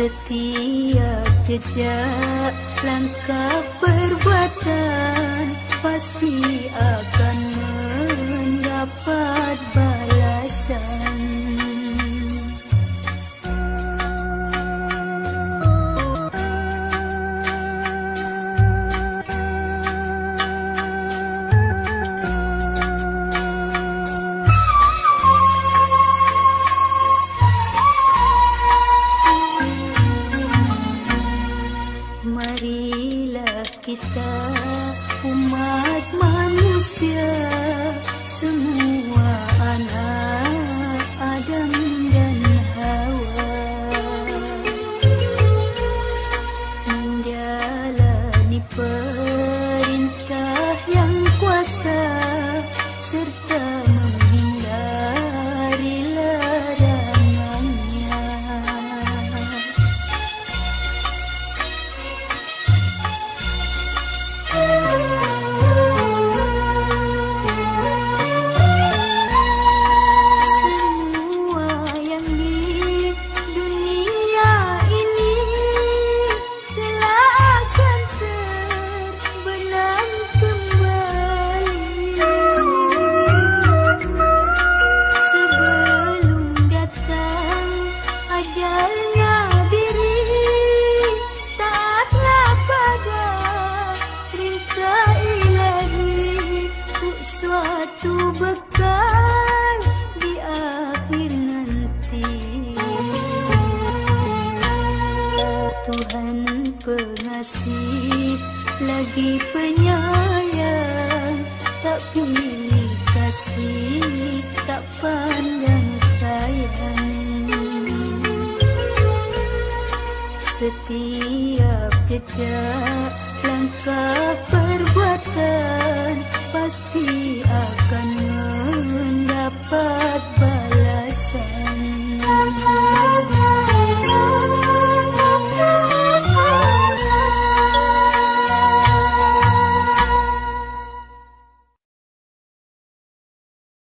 Setiap jejak langkah perbuatan pasti akan mendapat balasan.